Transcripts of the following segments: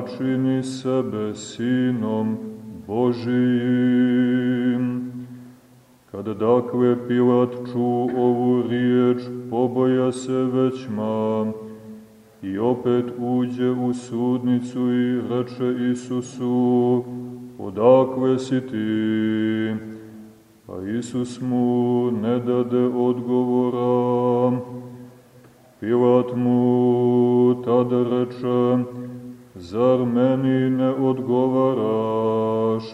načini sebe sinom Božijim. Kada dakle Pilat ču ovu riječ, poboja se većma i opet uđe u sudnicu i reče Isusu, odakle si ti? A Isus mu ne dade odgovora. Pilat mu tada reče, zar meni ne odgovaraš?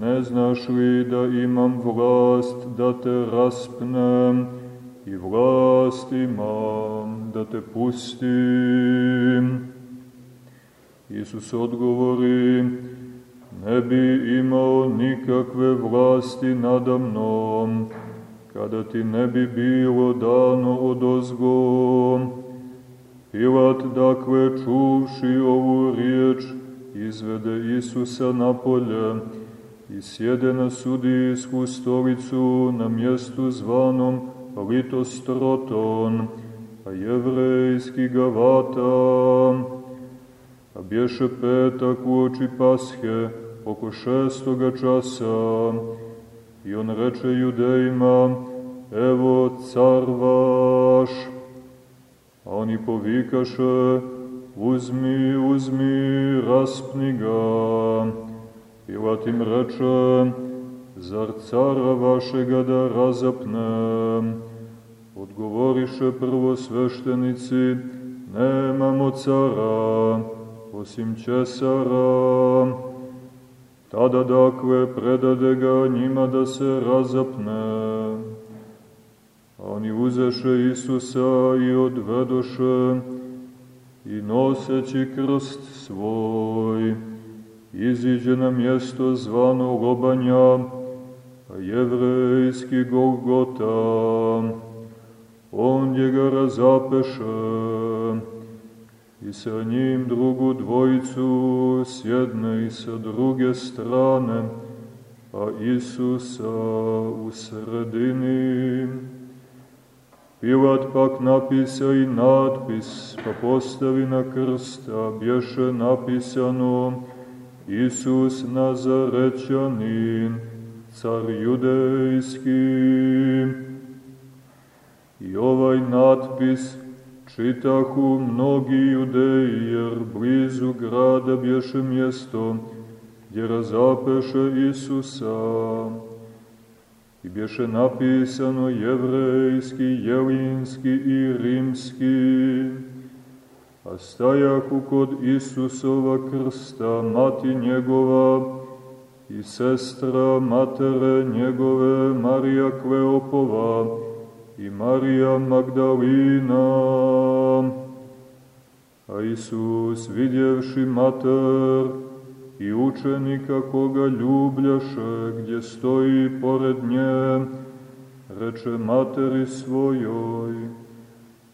Ne znaš li da imam vlast da te raspnem i vlast imam da te pustim? Isus odgovori, ne bi imao nikakve vlasti nada mnom, kada ti ne bi bilo dano od ozgo. Pilat, dakle, čuvši ovu riječ, izvede Isusa napolje i sjede na sudijsku stolicu na mjestu zvanom Litostroton, a jevrejski Gavata, a bješe petak u oči Pashe, oko šestoga časa, i on reče judejima, evo car vaš, a oni povikaše, uzmi, uzmi, raspni ga. Pilat im reče, zar cara vašega da razapnem? Odgovoriše prvo sveštenici, nemamo cara, osim Česara. Tada dakle predade ga njima da se razapne. Uzeše Isusa i odvedoše i noseći krst svoj, iziđe na mjesto zvano Lobanja, a jevrejski Golgota. On je ga razapeše, i sa njim drugu dvojicu s jedne i sa druge strane, a Isusa u sredini. Pilat pak napisa i natpis, pa postavi na krsta, bješe napisano Isus Nazarećanin, car judejski. I ovaj natpis čitahu mnogi judeji, jer blizu grada bješe mjesto gdje razapeše Isusa. I bješe napisano jevrejski, jelinski i rimski. A stajahu kod Isusova krsta, mati njegova i sestra matere njegove Marija Kleopova, i Marija Magdalina. A Isus, vidjevši mater i učenika koga ljubljaše, gdje stoji pored nje, reče materi svojoj,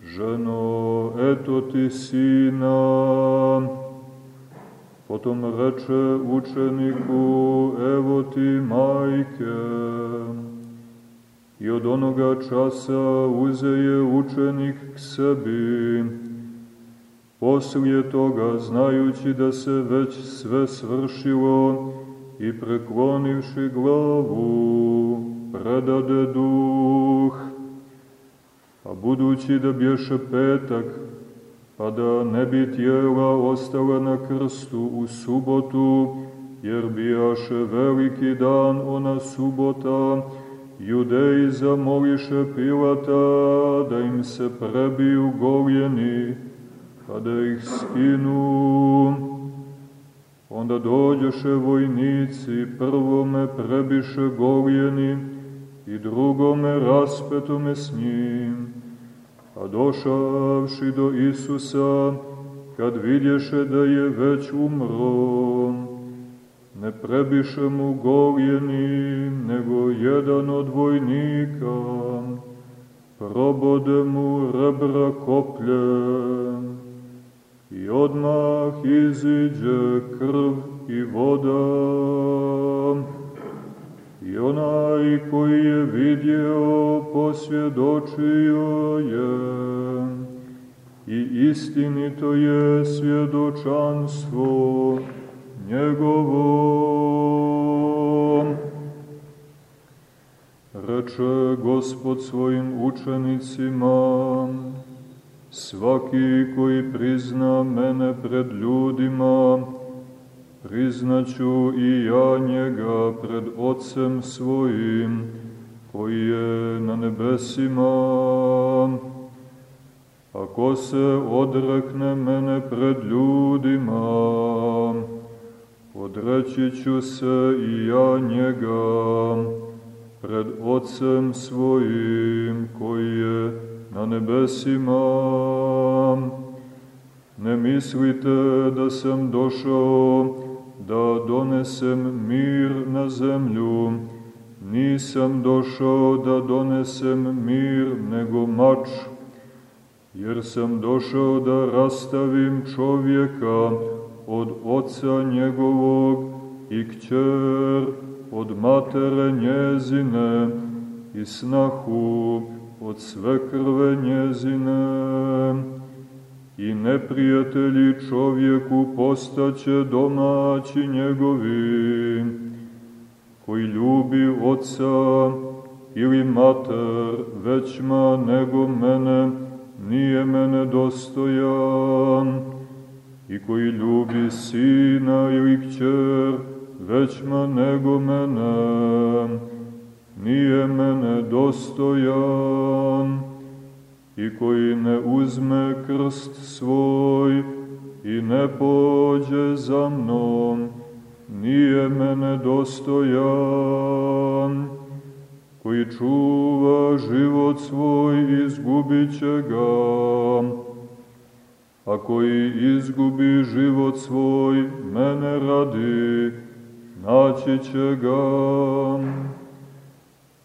ženo, eto ti sina. Potom reče učeniku, evo ti majke. I od onoga časa uzeje učenik k sebi. Poslije toga, znajući da se već sve svršilo, i preklonivši glavu, predade duh. A budući da bješe petak, pa da ne bi tijela ostala na krstu u subotu, jer bijaše veliki dan ona subota, Judeji zamoliše Pilata da im se prebiju goljeni, pa da ih skinu. Onda dođoše vojnici, prvome prebiše goljeni i drugome raspetome s njim. A došavši do Isusa, kad vidješe da je već umro, ne prebiše mu goljeni, nego jedan od vojnika, probode mu rebra kopljem, i odmah iziđe krv i voda. I onaj koji je vidio posvjedočio je i istinito je svjedočanstvo njegovo. Reče Gospod svojim učenicima, Svaki koji prizna mene pred ljudima, priznaću i ja njega pred Otcem svojim, koji je na nebesima. Ako se odrekne mene pred ljudima, odreći ću se i ja njega pred Otcem svojim, koji je na nebesima. Ne mislite da sam došao da donesem mir na zemlju, nisam došao da donesem mir nego mač, jer sam došao da rastavim čovjeka od oca njegovog i kćer od matere njezine i snahu od sve krve njezine. I neprijatelji čovjeku postaće domaći njegovi, koji ljubi oca ili mater većma nego mene, nije mene dostojan, i koji ljubi sina ili kćer većma nego mene, nije mene dostojan i koji ne uzme krst svoj i ne pođe za mnom, nije mene dostojan, koji čuva život svoj izgubit će ga, a koji izgubi život svoj mene radi, naći će ga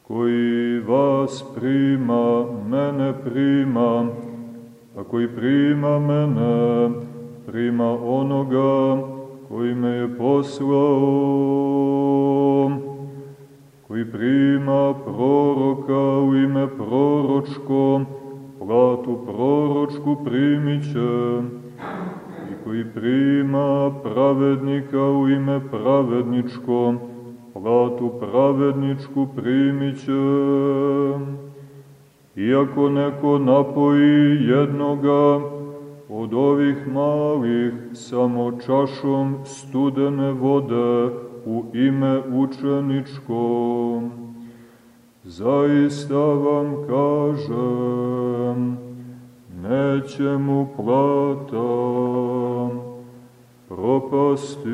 koji vas prima, mene prima, a koji prima mene, prima onoga koji me je poslao, koji prima proroka u ime proročko, platu proročku primit će, i koji prima pravednika u ime pravedničko, platu pravedničku primit će. Iako neko napoji jednoga od ovih malih samo čašom studene vode u ime učeničko, zaista vam kažem, neće mu plata propasti.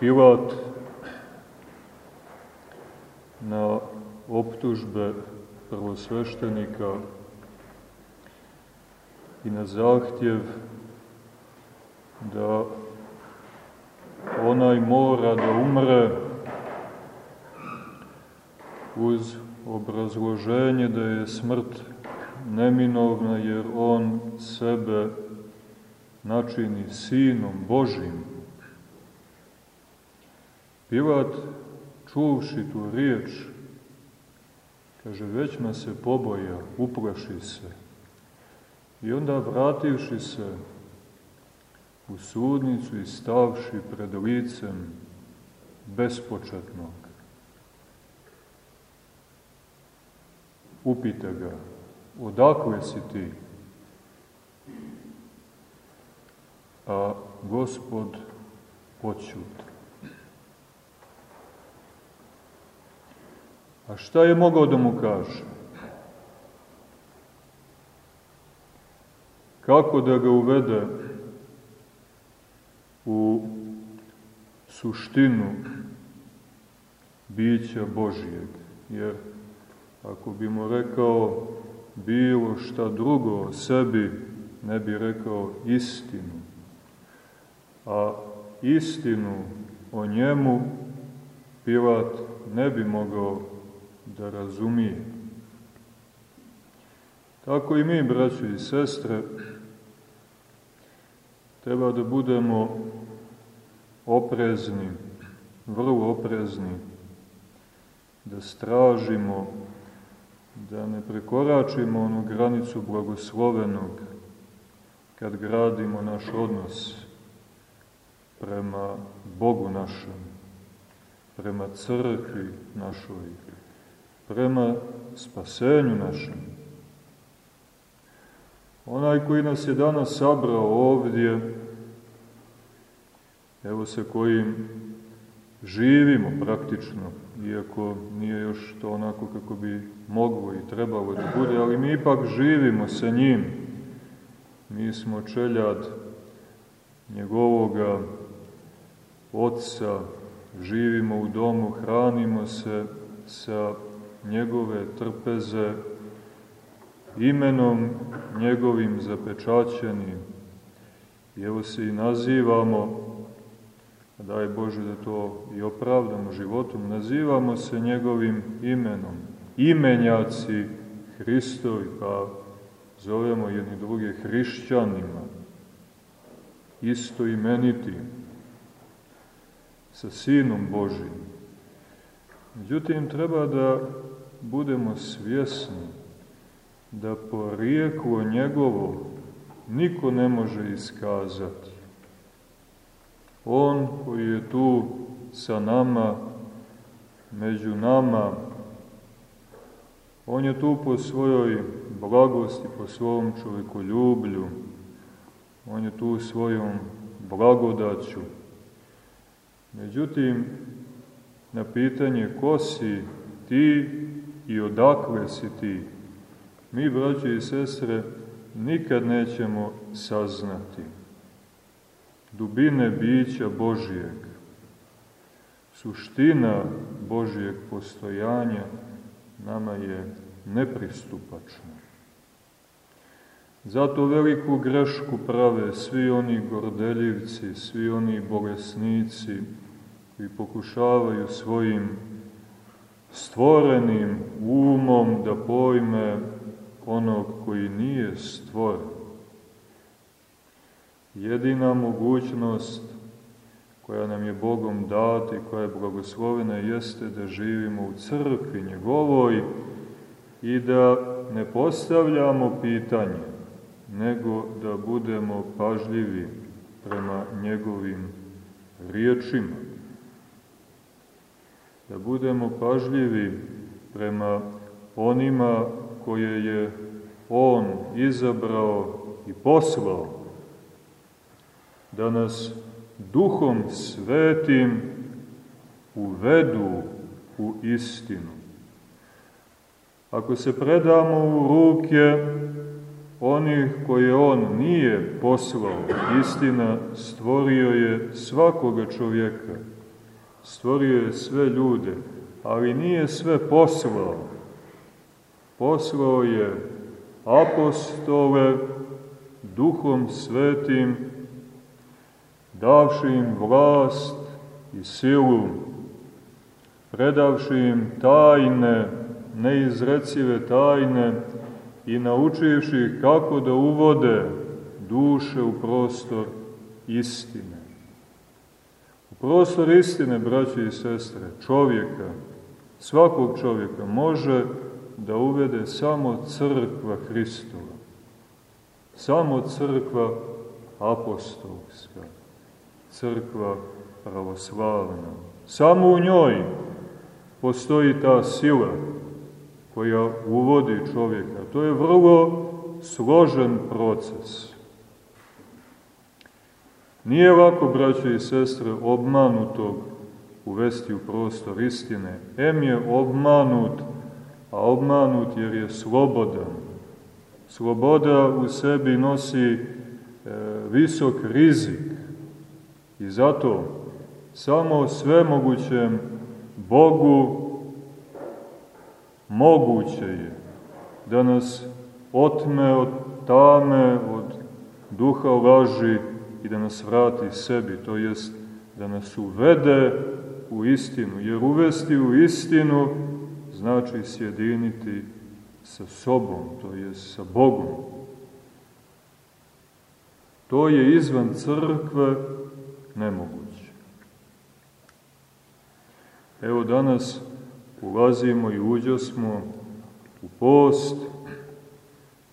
Pilat na optužbe prvosveštenika i na zahtjev da onaj mora da umre uz obrazloženje da je smrt neminovna jer on sebe načini sinom Božim. Pilat, čuvši tu riječ, kaže, već me se poboja, uplaši se. I onda vrativši se u sudnicu i stavši pred licem bespočetnog. Upite ga, odakle si ti? A gospod počuta. A šta je mogao da mu kaže? Kako da ga uvede u suštinu bića Božijeg? Jer ako bi mu rekao bilo šta drugo o sebi, ne bi rekao istinu. A istinu o njemu Pilat ne bi mogao da razumije. Tako i mi, braćo i sestre, treba da budemo oprezni, vrlo oprezni, da stražimo, da ne prekoračimo onu granicu blagoslovenog kad gradimo naš odnos prema Bogu našem, prema crkvi našoj, prema spasenju našem. Onaj koji nas je danas sabrao ovdje, evo se kojim živimo praktično, iako nije još to onako kako bi moglo i trebalo da bude, ali mi ipak živimo sa njim. Mi smo čeljad njegovoga Otca, živimo u domu, hranimo se sa njegove trpeze, imenom njegovim zapečaćenim. I evo se i nazivamo, daj Bože da to i opravdamo životom, nazivamo se njegovim imenom. Imenjaci Hristovi, pa zovemo jedni druge hrišćanima, isto imenitim sa Sinom Božim. Međutim, treba da budemo svjesni da porijeklo njegovo niko ne može iskazati. On koji je tu sa nama, među nama, on je tu po svojoj blagosti, po svom čovekoljublju, on je tu svojom blagodaću, Međutim, na pitanje ko si ti i odakle si ti, mi, braći i sestre, nikad nećemo saznati dubine bića Božijeg, suština Božijeg postojanja nama je nepristupačna. Zato veliku grešku prave svi oni gordeljivci, svi oni bolesnici koji pokušavaju svojim stvorenim umom da pojme onog koji nije stvoren. Jedina mogućnost koja nam je Bogom data i koja je blagoslovena jeste da živimo u crkvi njegovoj i da ne postavljamo pitanje nego da budemo pažljivi prema njegovim riječima. Da budemo pažljivi prema onima koje je On izabrao i poslao, da nas duhom svetim uvedu u istinu. Ako se predamo u ruke onih koje on nije poslao. Istina, stvorio je svakoga čovjeka, stvorio je sve ljude, ali nije sve poslao. Poslao je apostole duhom svetim, davši im vlast i silu, predavši im tajne, neizrecive tajne, i naučivši kako da uvode duše u prostor istine. Prostor istine, braći i sestre, čovjeka, svakog čovjeka, može da uvede samo crkva Hristova. Samo crkva apostolska, crkva pravoslavna, Samo u njoj postoji ta sila koja uvodi čovjeka. To je vrlo složen proces. Nije lako, braće i sestre, obmanutog uvesti u prostor istine. Em je obmanut, a obmanut jer je slobodan. Sloboda u sebi nosi e, visok rizik i zato samo svemogućem Bogu moguće je da nas otme od tame, od duha laži i da nas vrati sebi, to jest da nas uvede u istinu, jer uvesti u istinu znači sjediniti sa sobom, to je sa Bogom. To je izvan crkve nemoguće. Evo danas ulazimo i uđosmo u post,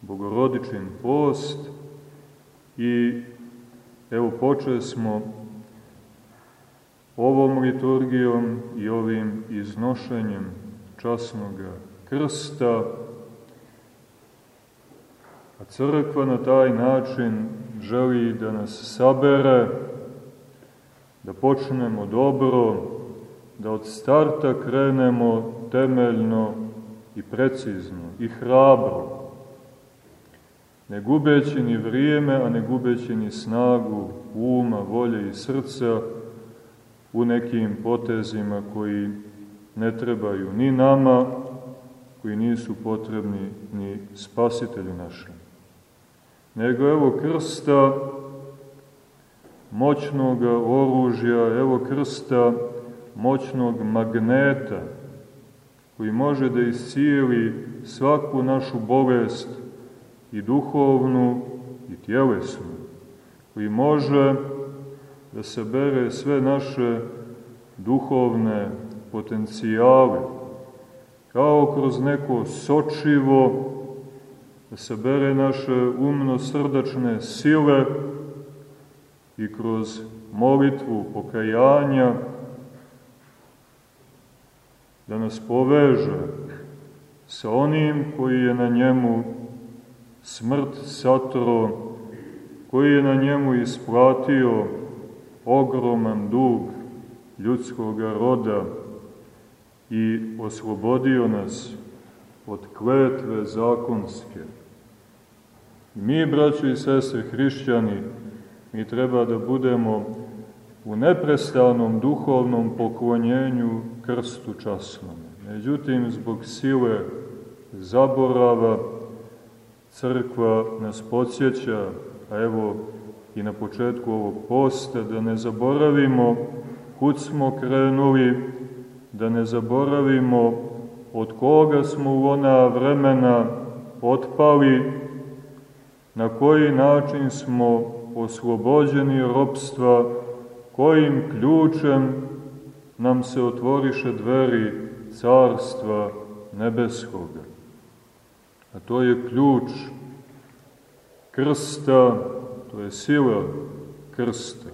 bogorodičin post i evo počeli smo ovom liturgijom i ovim iznošenjem časnog krsta, a crkva na taj način želi da nas sabere, da počnemo dobro, da od starta krenemo temeljno i precizno i hrabro, ne gubeći ni vrijeme, a ne gubeći ni snagu uma, volje i srca u nekim potezima koji ne trebaju ni nama, koji nisu potrebni ni spasitelju našem. Nego evo krsta moćnog oružja, evo krsta moćnog magneta, koji može da iscijeli svaku našu bolest i duhovnu i tjelesnu, koji može da se bere sve naše duhovne potencijale, kao kroz neko sočivo, da se bere naše umno-srdačne sile i kroz molitvu pokajanja, da nas poveže sa onim koji je na njemu smrt satro, koji je na njemu isplatio ogroman dug ljudskog roda i oslobodio nas od kletve zakonske. Mi, braći i sestre hrišćani, mi treba da budemo u neprestanom duhovnom poklonjenju krstu časnom. Međutim, zbog sile zaborava, crkva nas podsjeća, a evo i na početku ovog posta, da ne zaboravimo kud smo krenuli, da ne zaboravimo od koga smo u ona vremena otpali, na koji način smo oslobođeni ropstva, kojim ključem nam se otvoriše dveri carstva nebeskoga. A to je ključ krsta, to je sila krsta.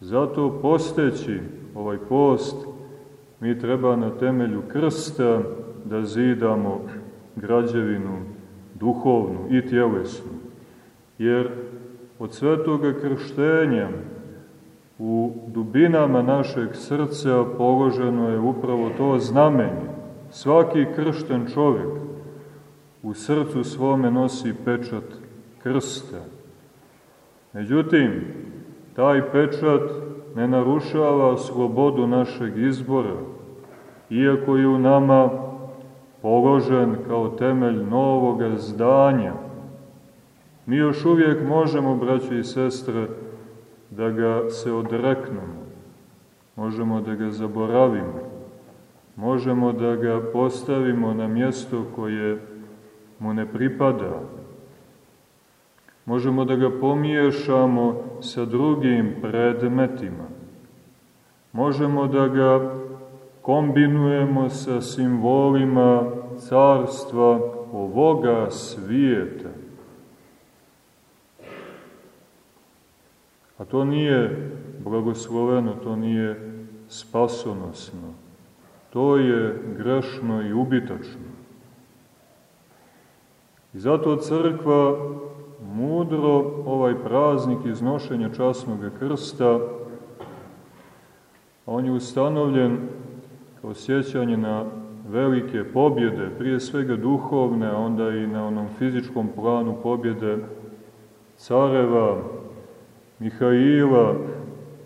Zato posteći ovaj post, mi treba na temelju krsta da zidamo građevinu duhovnu i tjelesnu. Jer od svetoga krštenja u dubinama našeg srca položeno je upravo to znamenje. Svaki kršten čovjek u srcu svome nosi pečat krsta. Međutim, taj pečat ne narušava slobodu našeg izbora, iako je u nama položen kao temelj novoga zdanja. Mi još uvijek možemo, braći i sestre, da ga se odreknemo, možemo da ga zaboravimo, možemo da ga postavimo na mjesto koje mu ne pripada, možemo da ga pomiješamo sa drugim predmetima, možemo da ga kombinujemo sa simbolima carstva ovoga svijeta. A to nije blagosloveno, to nije spasonosno. To je grešno i ubitačno. I zato crkva mudro ovaj praznik iznošenja časnog krsta, on je ustanovljen kao sjećanje na velike pobjede, prije svega duhovne, a onda i na onom fizičkom planu pobjede careva, Mihaila,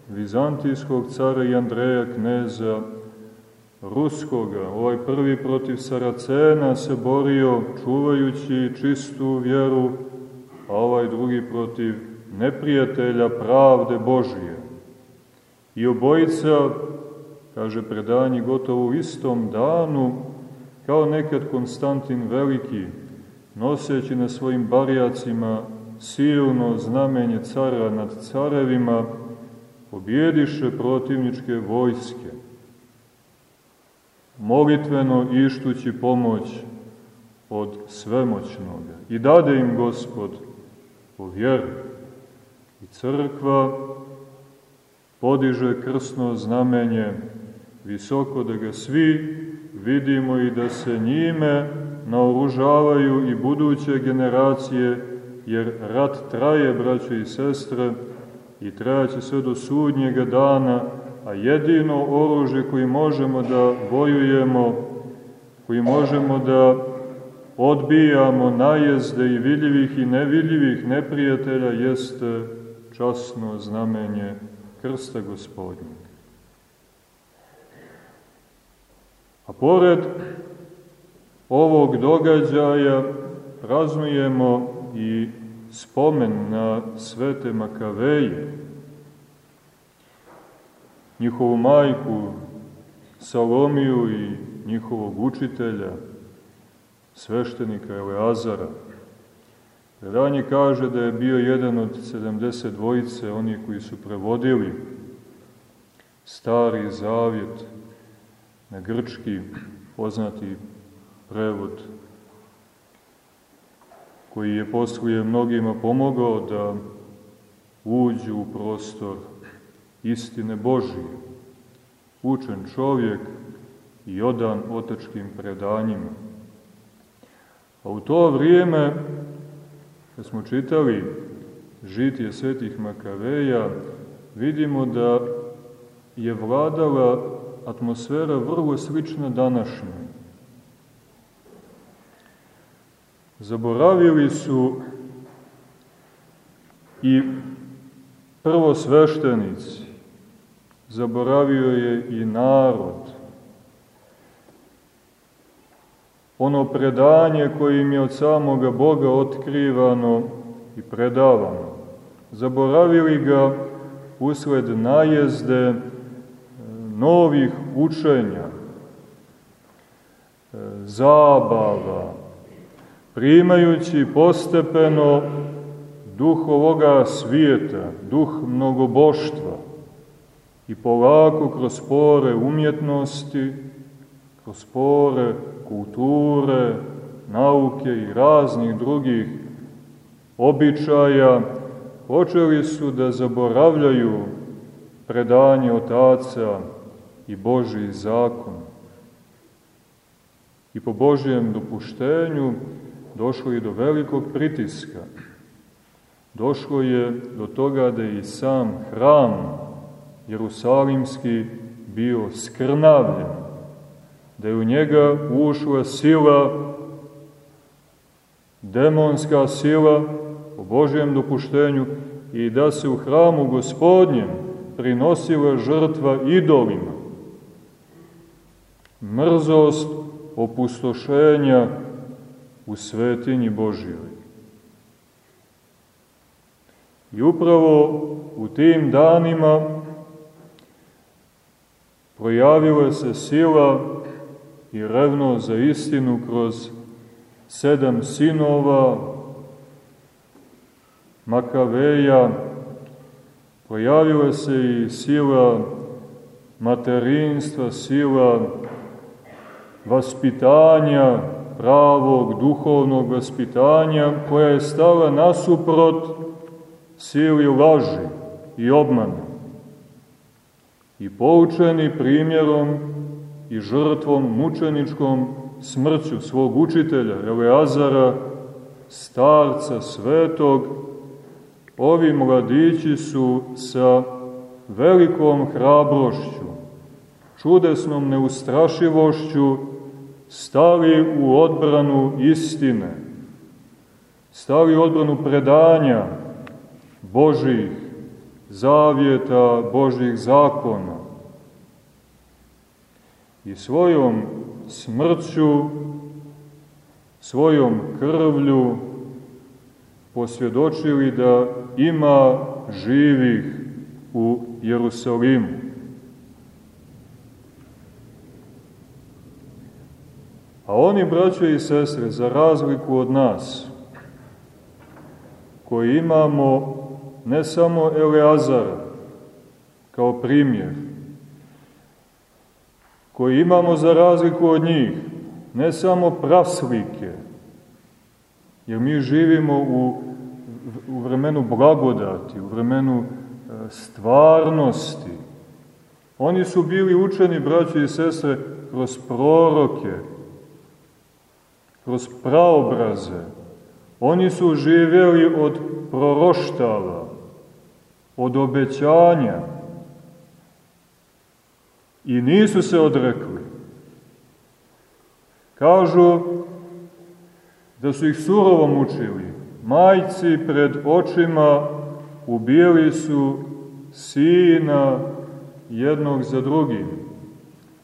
vizantijskog cara i Andreja kneza, ruskoga. Ovaj prvi protiv Saracena se borio čuvajući čistu vjeru, a ovaj drugi protiv neprijatelja pravde Božije. I obojica, kaže predanji, gotovo u istom danu, kao nekad Konstantin Veliki, noseći na svojim barijacima silno znamenje cara nad carevima, pobjediše protivničke vojske, molitveno ištući pomoć od svemoćnoga. I dade im gospod po vjeru. I crkva podiže krsno znamenje visoko da ga svi vidimo i da se njime naoružavaju i buduće generacije, jer rat traje, braće i sestre, i trajaće sve do sudnjega dana, a jedino oružje koji možemo da vojujemo, koji možemo da odbijamo najezde i vidljivih i nevidljivih neprijatelja, jeste časno znamenje krsta gospodnjeg. A pored ovog događaja praznujemo i spomen na svete Makaveje, njihovu majku Salomiju i njihovog učitelja, sveštenika Eleazara. Predanje kaže da je bio jedan od 70 dvojice, oni koji su prevodili stari zavjet na grčki, poznati prevod koji je poslije mnogima pomogao da uđu u prostor istine Božije. Učen čovjek i odan otečkim predanjima. A u to vrijeme, kad smo čitali žitije svetih Makaveja, vidimo da je vladala atmosfera vrlo slična današnjoj. Zaboravili su i prvo sveštenici, zaboravio je i narod. Ono predanje koje im je od samoga Boga otkrivano i predavano. Zaboravili ga usled najezde e, novih učenja, e, zabava, primajući postepeno duh ovoga svijeta, duh mnogoboštva i polako kroz pore umjetnosti, kroz pore kulture, nauke i raznih drugih običaja, počeli su da zaboravljaju predanje otaca i Božji zakon. I po Božjem dopuštenju došlo je do velikog pritiska. Došlo je do toga da je i sam hram Jerusalimski bio skrnavljen, da je u njega ušla sila, demonska sila, po Božjem dopuštenju, i da se u hramu gospodnjem prinosila žrtva idolima. Mrzost opustošenja u svetinji Božijoj. I upravo u tim danima projavila se sila i revno za istinu kroz sedam sinova Makaveja, pojavila se i sila materinstva, sila vaspitanja, pravog duhovnog vaspitanja koja je stala nasuprot sili laži i obmane. I poučeni primjerom i žrtvom mučeničkom smrću svog učitelja Eleazara, starca svetog, ovi mladići su sa velikom hrabrošću, čudesnom neustrašivošću stali u odbranu istine, stali u odbranu predanja Božih zavjeta, Božih zakona i svojom smrću, svojom krvlju posvjedočili da ima živih u Jerusalimu. A oni, braćo i sestre, za razliku od nas, koji imamo ne samo Eleazara kao primjer, koji imamo za razliku od njih ne samo praslike, jer mi živimo u, u vremenu blagodati, u vremenu e, stvarnosti. Oni su bili učeni, braći i sestre, kroz proroke, kroz praobraze. Oni su živjeli od proroštava, od obećanja i nisu se odrekli. Kažu da su ih surovo mučili. Majci pred očima ubijali su sina jednog za drugim,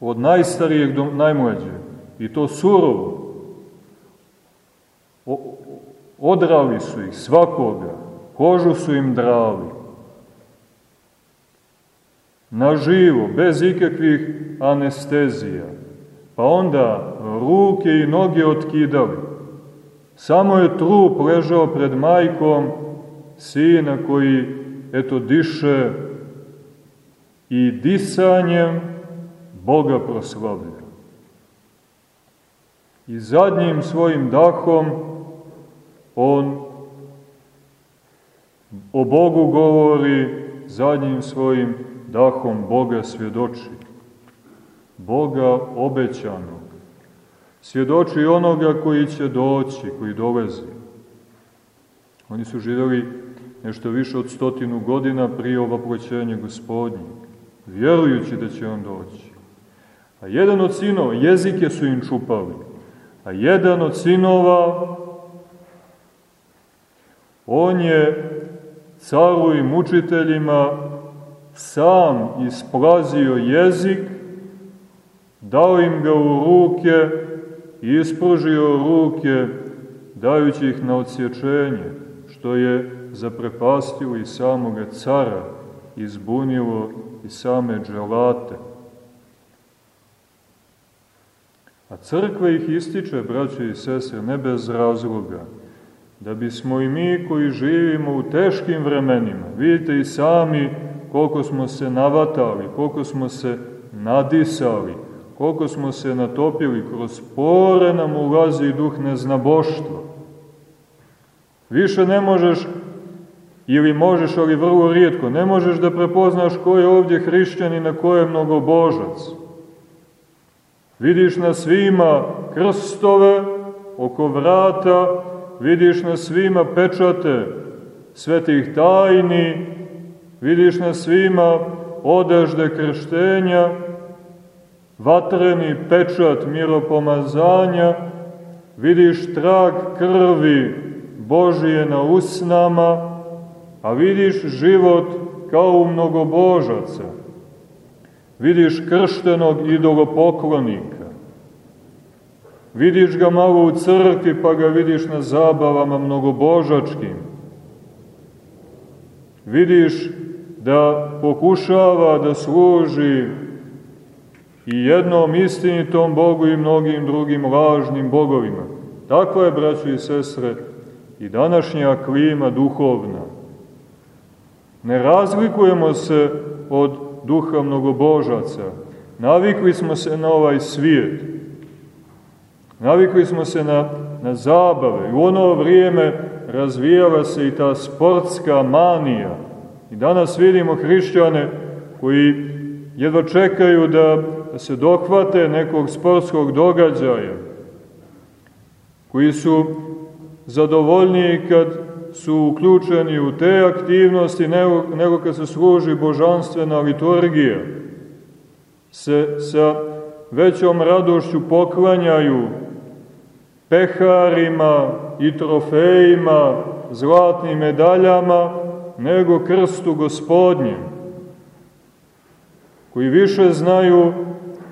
od najstarijeg do najmlađe, i to surovo. Odrali su ih svakoga, kožu su im drali. Na živo, bez ikakvih anestezija. Pa onda ruke i noge otkidali. Samo je trup ležao pred majkom sina koji, eto, diše i disanjem Boga proslavlja. I zadnjim svojim dahom on o Bogu govori, zadnjim svojim dahom Boga svjedoči. Boga obećanog. Svjedoči onoga koji će doći, koji dovezi. Oni su živjeli nešto više od stotinu godina prije ovaproćenja gospodnje, vjerujući da će on doći. A jedan od sinova, jezike su im čupali, a jedan od sinova On je caru i mučiteljima sam isplazio jezik, dao im ga u ruke i ispružio ruke, dajući ih na odsječenje, što je zaprepastilo i samoga cara, izbunilo i same dželate. A crkva ih ističe, braće i sese, ne bez razloga, da bismo i mi koji živimo u teškim vremenima, vidite i sami koliko smo se navatali, koliko smo se nadisali, koliko smo se natopili, kroz pore nam ulazi duh neznaboštva. Više ne možeš, ili možeš, ali vrlo rijetko, ne možeš da prepoznaš ko je ovdje hrišćan i na ko je mnogobožac. Vidiš na svima krstove oko vrata, vidiš na svima pečate svetih tajni, vidiš na svima odežde krštenja, vatreni pečat miropomazanja, vidiš trag krvi Božije na usnama, a vidiš život kao u mnogobožaca. Vidiš krštenog idolopoklonika, Vidiš ga malo u crkvi, pa ga vidiš na zabavama mnogobožačkim. Vidiš da pokušava da služi i jednom istinitom Bogu i mnogim drugim lažnim bogovima. Takva je, braćo i sestre, i današnja klima duhovna. Ne razlikujemo se od duha mnogobožaca. Navikli smo se na ovaj svijet. Navikli smo se na, na zabave. U ono vrijeme razvijala se i ta sportska manija. I danas vidimo hrišćane koji jedva čekaju da, se dohvate nekog sportskog događaja, koji su zadovoljniji kad su uključeni u te aktivnosti nego, nego kad se služi božanstvena liturgija, se sa većom radošću poklanjaju peharima i trofejima, zlatnim medaljama, nego krstu gospodnjem, koji više znaju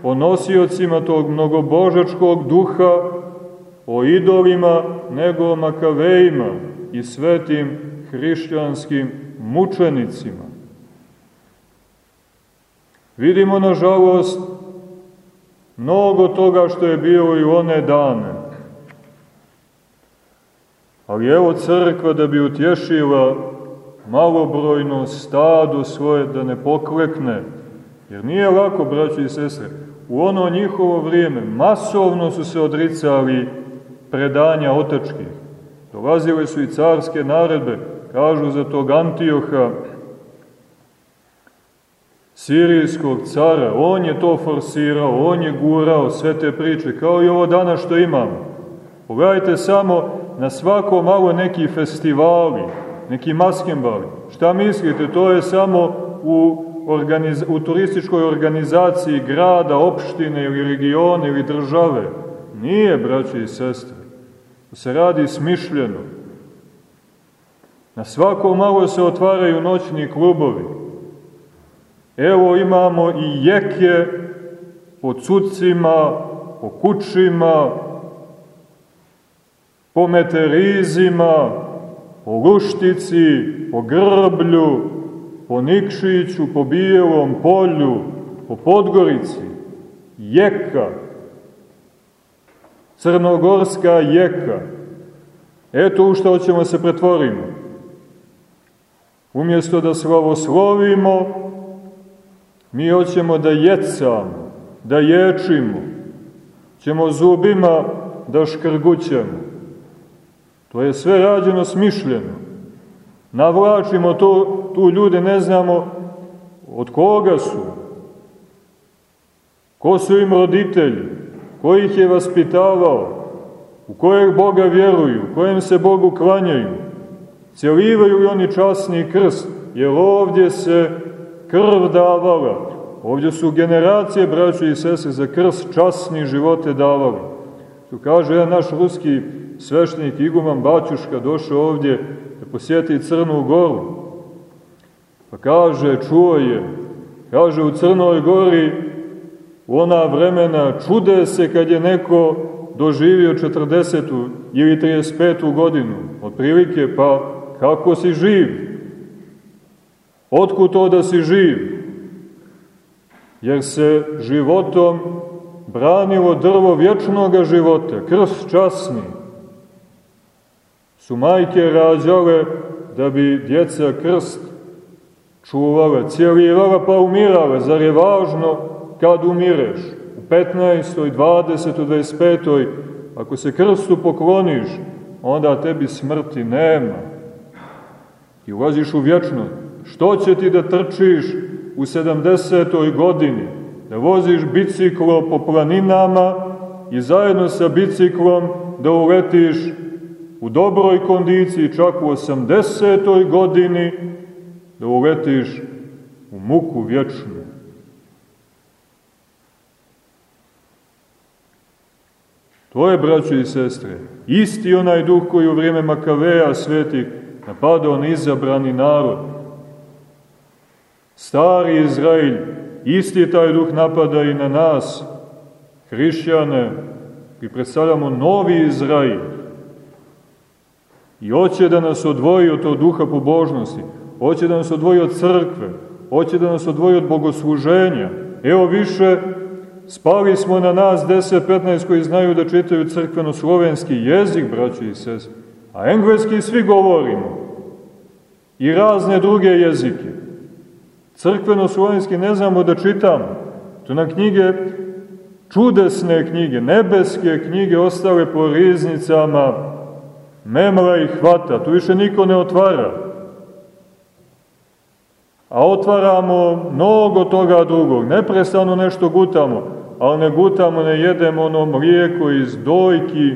o nosiocima tog mnogobožačkog duha, o idolima nego o makavejima i svetim hrišćanskim mučenicima. Vidimo, nažalost, mnogo toga što je bilo i one dane. Ali evo crkva da bi utješila malobrojno stado svoje da ne poklekne, jer nije lako, braći i sestre, u ono njihovo vrijeme masovno su se odricali predanja otačkih. Dolazile su i carske naredbe, kažu za tog Antioha, sirijskog cara, on je to forsirao, on je gurao sve te priče, kao i ovo dana što imamo. Pogledajte samo na svako malo neki festivali, neki maskembali. Šta mislite, to je samo u, organiz, u turističkoj organizaciji grada, opštine ili regione ili države. Nije, braći i sestre. To se radi smišljeno. Na svako malo se otvaraju noćni klubovi. Evo imamo i jeke po cucima, po kućima, po meterizima, po luštici, po grblju, po Nikšiću, po Bijelom polju, po Podgorici, jeka, crnogorska jeka. Eto u što hoćemo se pretvorimo. Umjesto da slavoslovimo, mi hoćemo da jecamo, da ječimo, ćemo zubima da škrgućemo. To je sve rađeno smišljeno. Navlačimo to, tu ljude, ne znamo od koga su, ko su im roditelji, ko ih je vaspitavao, u kojeg Boga vjeruju, kojem se Bogu klanjaju. Celivaju i oni časni krst, jer ovdje se krv davala. Ovdje su generacije, braće i sese, za krst časni živote davali. Tu kaže jedan naš ruski sveštenik Iguman Baćuška došao ovdje da posjeti Crnu Goru. Pa kaže, čuo je, kaže u Crnoj Gori u ona vremena čude se kad je neko doživio 40. ili 35. godinu, otprilike, pa kako si živ? Otkud to da si živ? Jer se životom branilo drvo vječnoga života, krst časni, su majke rađale da bi djeca krst čuvale, cijelivale pa umirale. Zar je važno kad umireš? U 15. 20. 25. Ako se krstu pokloniš, onda tebi smrti nema. I ulaziš u vječno. Što će ti da trčiš u 70. godini? Da voziš biciklo po planinama i zajedno sa biciklom da uletiš u dobroj kondiciji, čak u 80. godini, da uletiš u muku vječnu. To je, braćo i sestre, isti onaj duh koji u vrijeme Makaveja sveti napadao na izabrani narod. Stari Izrael, isti taj duh napada i na nas, hrišćane, i predstavljamo novi Izrael. I hoće da nas odvoji od tog duha pobožnosti, hoće da nas odvoji od crkve, hoće da nas odvoji od bogosluženja. Evo više, spali smo na nas 10-15 koji znaju da čitaju crkveno-slovenski jezik, braći i sest, a engleski svi govorimo. I razne druge jezike. Crkveno-slovenski ne znamo da čitamo. To na knjige, čudesne knjige, nebeske knjige ostale po riznicama, memla i hvata, tu više niko ne otvara. a otvaramo mnogo toga drugog. Neprestano nešto gutamo, ali ne gutamo, ne jedemo ono mlijeko iz dojki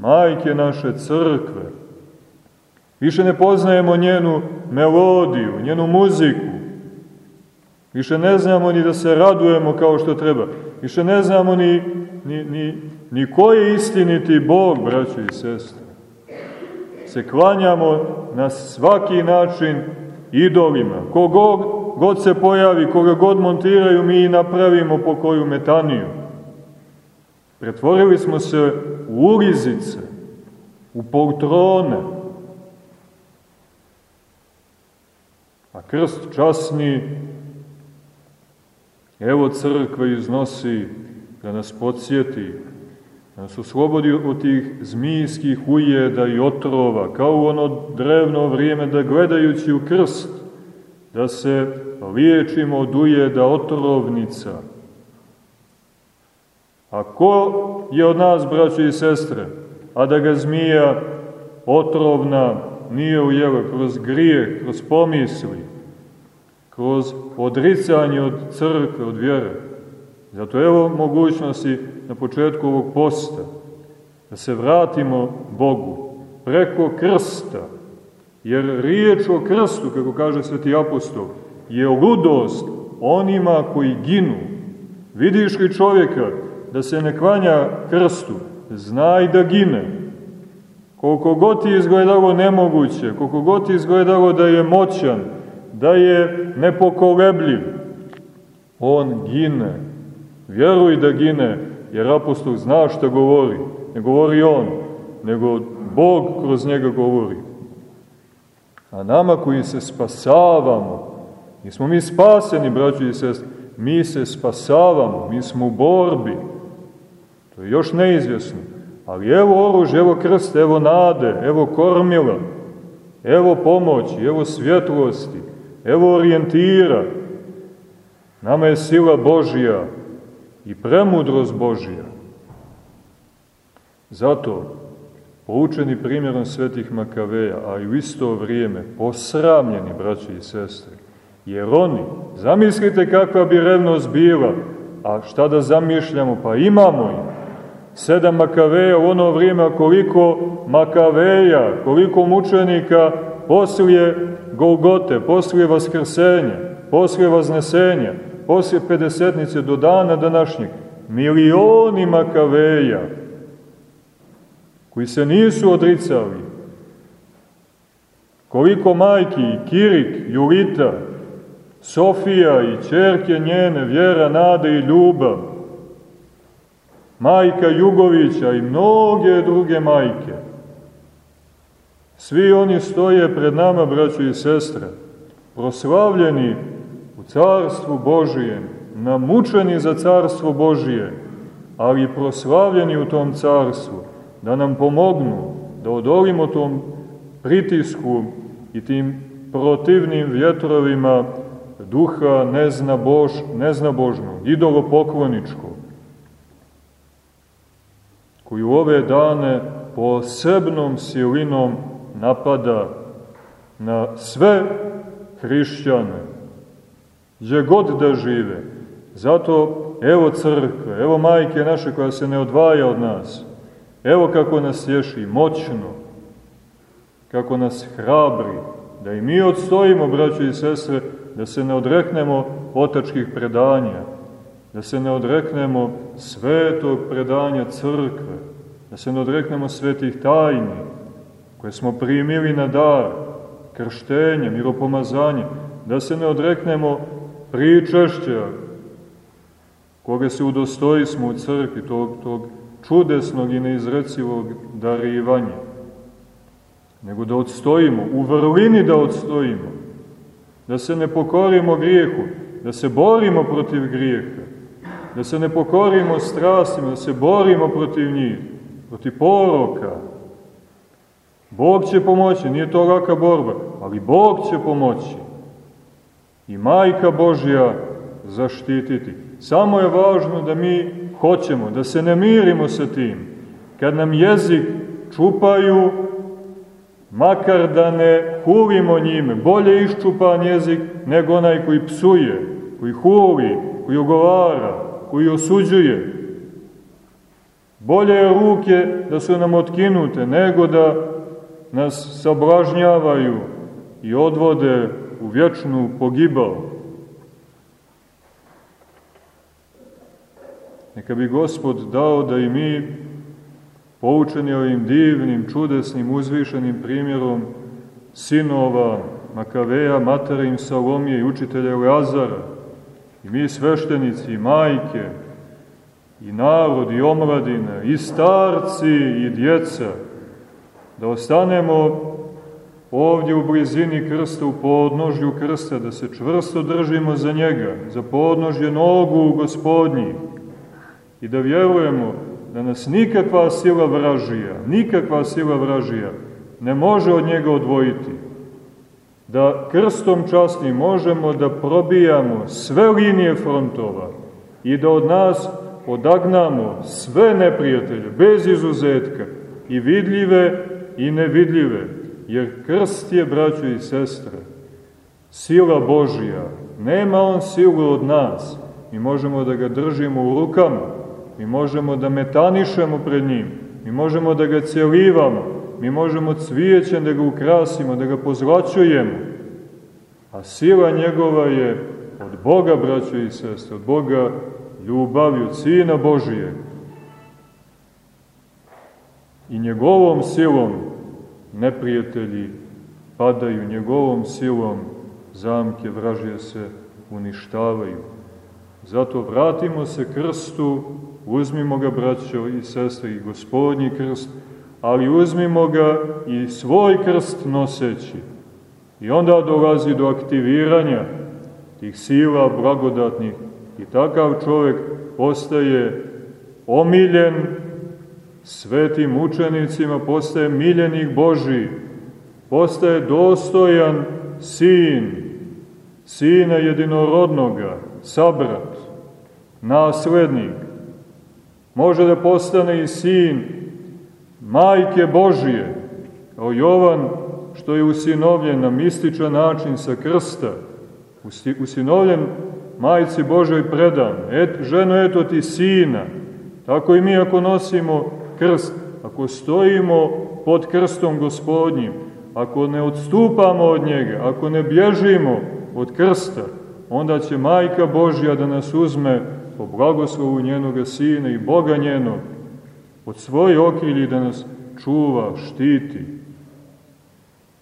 majke naše crkve. Više ne poznajemo njenu melodiju, njenu muziku. Više ne znamo ni da se radujemo kao što treba. Više ne znamo ni, ni, ni, ni ko je istiniti Bog, braćo i sestre. Se klanjamo na svaki način idolima. Kogod god se pojavi, koga god montiraju, mi napravimo po koju metaniju. Pretvorili smo se u ulizice, u poltrone. A krst časni, evo crkva iznosi da nas podsjeti, nas oslobodi od tih zmijskih ujeda i otrova, kao u ono drevno vrijeme da gledajući u krst, da se liječimo od ujeda otrovnica. A ko je od nas, braćo i sestre, a da ga zmija otrovna nije ujela kroz grijeh, kroz pomisli, kroz odricanje od crkve, od vjere. Zato evo mogućnosti na početku ovog posta, da se vratimo Bogu preko krsta, jer riječ o krstu, kako kaže sveti apostol, je ludost onima koji ginu. Vidiš li čovjeka da se ne klanja krstu, znaj da gine. Koliko god ti izgledalo nemoguće, koliko god ti izgledalo da je moćan, da je nepokolebljiv, on gine. Vjeruj da gine, jer apostol zna šta govori. Ne govori on, nego Bog kroz njega govori. A nama koji se spasavamo, nismo mi spaseni, braći i sestri, mi se spasavamo, mi smo u borbi. To je još neizvjesno. Ali evo oružje, evo krst, evo nade, evo kormila, evo pomoći, evo svjetlosti, evo orijentira. Nama je sila Božija i premudrost Božija. Zato, poučeni primjerom svetih Makaveja, a i u isto vrijeme posramljeni, braći i sestre, jer oni, zamislite kakva bi revnost bila, a šta da zamišljamo, pa imamo ih, sedam Makaveja u ono vrijeme, koliko Makaveja, koliko mučenika poslije Golgote, poslije Vaskrsenja, poslije Vaznesenja, poslije pedesetnice do dana današnjeg, milioni Makaveja, koji se nisu odricali, koliko majki, Kirik, Julita, Sofija i čerke njene, vjera, nada i ljubav, majka Jugovića i mnoge druge majke. Svi oni stoje pred nama, braćo i sestre, proslavljeni Carstvu Božijem, namučeni za Carstvo Božije, ali proslavljeni u tom Carstvu, da nam pomognu da odolimo tom pritisku i tim protivnim vjetrovima duha nezna, bož, nezna božnog, idolopokloničkog, koji u ove dane posebnom silinom napada na sve hrišćane, gdje god da žive. Zato evo crkve, evo majke naše koja se ne odvaja od nas, evo kako nas ješi moćno, kako nas hrabri, da i mi odstojimo, braćo i sestre, da se ne odreknemo otačkih predanja, da se ne odreknemo svetog predanja crkve, da se ne odreknemo svetih tajni, koje smo primili na dar, krštenje, miropomazanje, da se ne odreknemo pričašća, koga se udostoji smo u crkvi, tog, tog čudesnog i neizrecivog darivanja, nego da odstojimo, u vrlini da odstojimo, da se ne pokorimo grijehu, da se borimo protiv grijeha, da se ne pokorimo strastima, da se borimo protiv njih, protiv poroka. Bog će pomoći, nije to laka borba, ali Bog će pomoći. I majka Božja zaštititi. Samo je važno da mi hoćemo, da se ne mirimo sa tim. Kad nam jezik čupaju makar da ne hulimo njime, bolje iščupan jezik nego onaj koji psuje, koji huli, koji ogovara, koji osuđuje. Bolje je ruke da su nam otkinute, nego da nas sablažnjavaju i odvode u vječnu pogibal. Neka bi Gospod dao da i mi, poučeni ovim divnim, čudesnim, uzvišenim primjerom sinova Makaveja, materim Salomije i učitelja Lazara, i mi sveštenici, i majke, i narod, i omladine, i starci, i djeca, da ostanemo ovdje u blizini krsta, u podnožju krsta, da se čvrsto držimo za njega, za podnožje nogu gospodnji i da vjerujemo da nas nikakva sila vražija, nikakva sila vražija ne može od njega odvojiti. Da krstom časni možemo da probijamo sve linije frontova i da od nas odagnamo sve neprijatelje, bez izuzetka, i vidljive i nevidljive, jer krst je, braćo i sestre, sila Božija. Nema on silu od nas. Mi možemo da ga držimo u rukama, mi možemo da metanišemo pred njim, mi možemo da ga celivamo, mi možemo cvijećem da ga ukrasimo, da ga pozlačujemo. A sila njegova je od Boga, braćo i sestre, od Boga ljubavi, od Sina Božije. I njegovom silom neprijatelji padaju, njegovom silom zamke vražije se uništavaju. Zato vratimo se krstu, uzmimo ga, braćo i sestre, i gospodnji krst, ali uzmimo ga i svoj krst noseći. I onda dolazi do aktiviranja tih sila blagodatnih i takav čovjek postaje omiljen svetim učenicima, postaje miljenik Boži, postaje dostojan sin, sina jedinorodnoga, sabrat, naslednik. Može da postane i sin majke Božije, kao Jovan što je usinovljen na mističan način sa krsta, usinovljen majci Božoj predan, et, ženo, eto ti sina, tako i mi ako nosimo krst, ako stojimo pod krstom gospodnjim, ako ne odstupamo od njega, ako ne bježimo od krsta, onda će majka Božja da nas uzme po blagoslovu njenoga sina i Boga njenog, od svoje okrilji da nas čuva, štiti,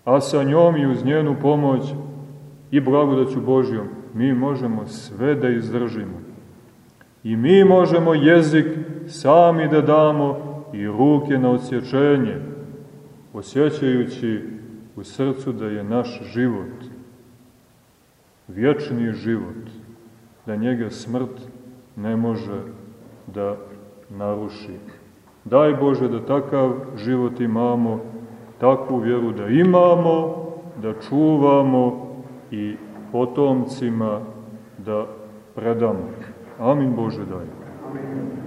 a sa njom i uz njenu pomoć i blagodaću Božjom mi možemo sve da izdržimo. I mi možemo jezik sami da damo i ruke na odsječenje, osjećajući u srcu da je naš život, vječni život, da njega smrt ne može da naruši. Daj Bože da takav život imamo, takvu vjeru da imamo, da čuvamo i potomcima da predamo. Amin Bože daj. Amin.